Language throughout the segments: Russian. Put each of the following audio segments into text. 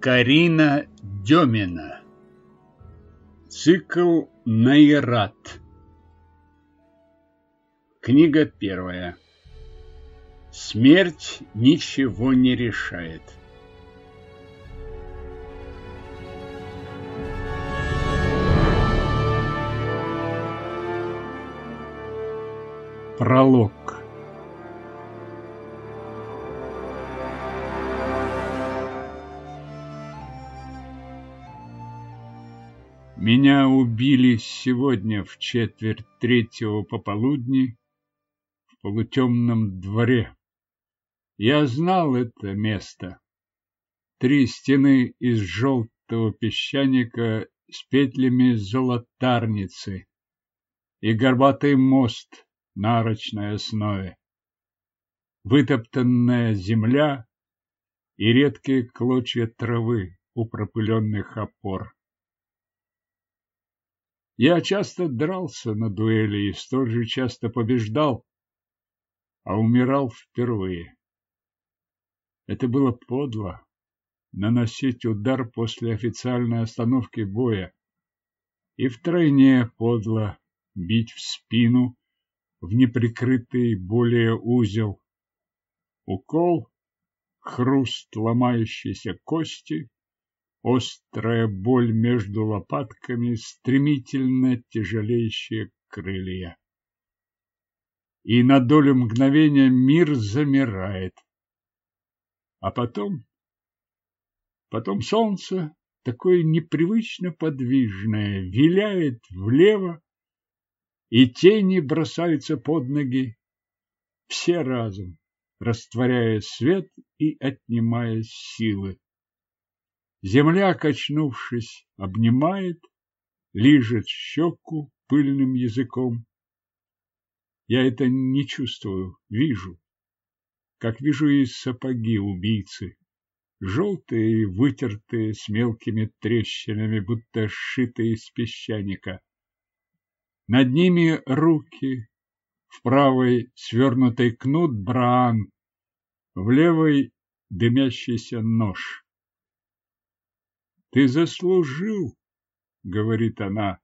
Карина Демина. Цикл Найрат Книга первая. Смерть ничего не решает Пролог Меня убили сегодня в четверть третьего пополудни в полутемном дворе. Я знал это место. Три стены из желтого песчаника с петлями золотарницы и горбатый мост на арочной основе. Вытоптанная земля и редкие клочья травы у пропыленных опор. Я часто дрался на дуэли и столь же часто побеждал, а умирал впервые. Это было подло наносить удар после официальной остановки боя и втройне подло бить в спину в неприкрытый более узел. Укол, хруст ломающейся кости, острая боль между лопатками, стремительно тяжелеющие крылья. И на долю мгновения мир замирает. А потом... Потом солнце, такое непривычно подвижное, виляет влево, и тени бросаются под ноги, все разом, растворяя свет и отнимая силы. Земля, качнувшись, обнимает, лижет щеку пыльным языком. Я это не чувствую, вижу, как вижу и сапоги убийцы, желтые и вытертые с мелкими трещинами, будто сшитые из песчаника. Над ними руки, в правой свернутый кнут браан, в левой дымящийся нож. Ты заслужил, говорит она,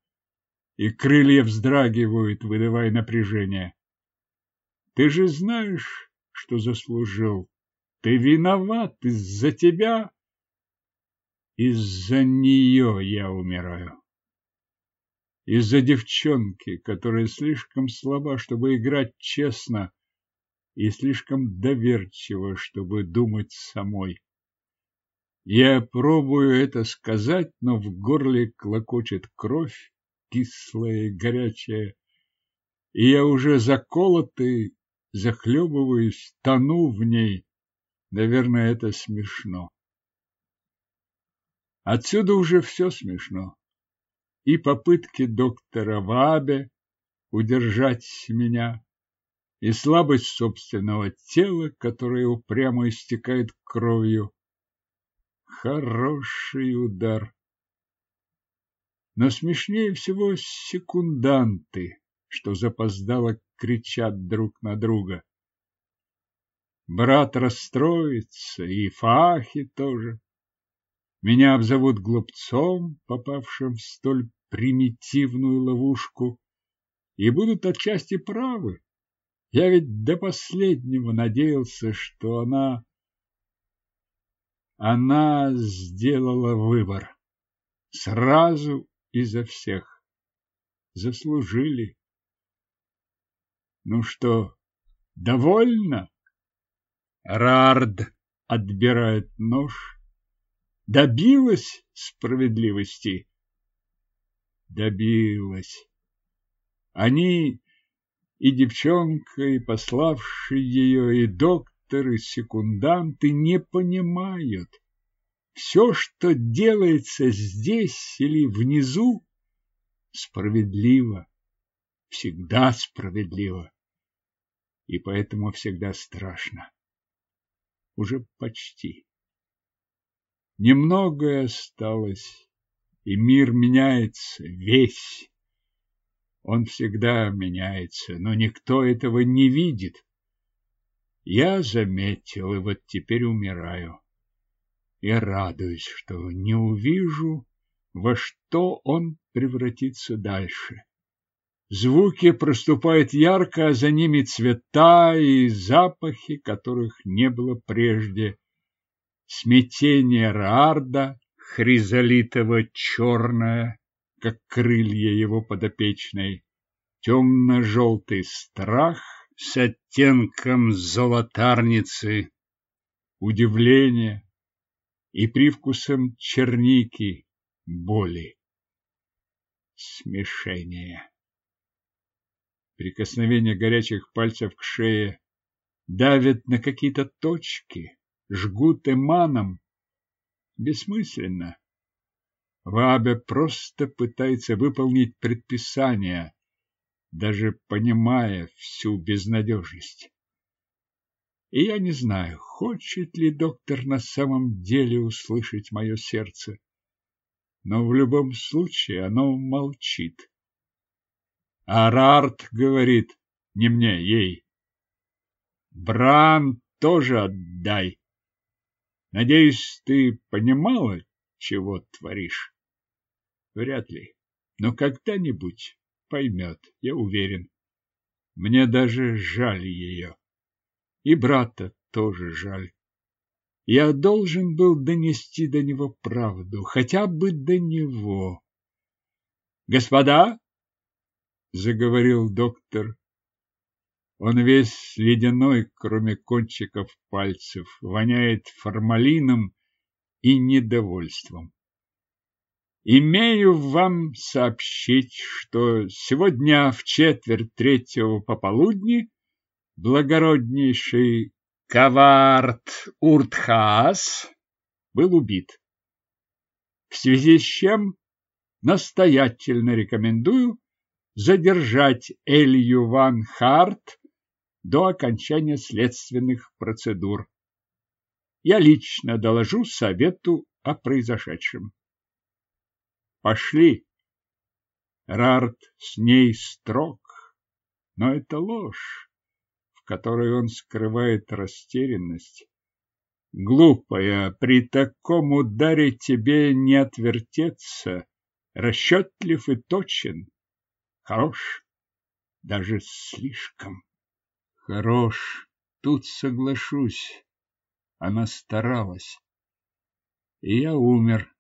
и крылья вздрагивают, выдавая напряжение. Ты же знаешь, что заслужил. Ты виноват из-за тебя. Из-за нее я умираю. Из-за девчонки, которая слишком слаба, чтобы играть честно, и слишком доверчива, чтобы думать самой. Я пробую это сказать, но в горле клокочет кровь, кислая и горячая, и я уже заколотый, захлебываюсь, тону в ней. Наверное, это смешно. Отсюда уже все смешно. И попытки доктора Вабе удержать меня, и слабость собственного тела, которое упрямо истекает кровью, Хороший удар. Но смешнее всего секунданты, что запоздало кричат друг на друга. Брат расстроится, и Фахи тоже. Меня обзовут глупцом, попавшим в столь примитивную ловушку, и будут отчасти правы. Я ведь до последнего надеялся, что она она сделала выбор. Сразу изо всех. Заслужили. Ну что, довольно? Рард отбирает нож. Добилась справедливости? Добилась. Они и девчонка, и пославший ее, и доктор, доктор секунданты не понимают. Все, что делается здесь или внизу, справедливо, всегда справедливо, и поэтому всегда страшно. Уже почти. Немногое осталось, и мир меняется весь. Он всегда меняется, но никто этого не видит. Я заметил, и вот теперь умираю. И радуюсь, что не увижу, во что он превратится дальше. Звуки проступают ярко, а за ними цвета и запахи, которых не было прежде. Смятение Раарда, хризолитово-черное, как крылья его подопечной, темно-желтый страх с оттенком золотарницы, удивление и привкусом черники, боли, смешение. Прикосновение горячих пальцев к шее давят на какие-то точки, жгут эманом. Бессмысленно. Вабе просто пытается выполнить предписание, даже понимая всю безнадежность. И я не знаю, хочет ли доктор на самом деле услышать мое сердце. Но в любом случае оно молчит. Арарт говорит, не мне, ей. Бран тоже отдай. Надеюсь, ты понимала, чего творишь? Вряд ли, но когда-нибудь поймет, я уверен. Мне даже жаль ее. И брата тоже жаль. Я должен был донести до него правду, хотя бы до него. Господа, заговорил доктор. Он весь ледяной, кроме кончиков пальцев, воняет формалином и недовольством. Имею вам сообщить, что сегодня в четверть третьего пополудни благороднейший Кавард Уртхаас был убит. В связи с чем настоятельно рекомендую задержать Элью Ван Харт до окончания следственных процедур. Я лично доложу совету о произошедшем. Пошли. Рарт с ней строг, но это ложь, в которой он скрывает растерянность. Глупая, при таком ударе тебе не отвертеться, расчетлив и точен. Хорош, даже слишком. Хорош, тут соглашусь. Она старалась. И я умер.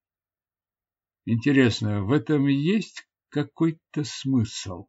Интересно, в этом есть какой-то смысл?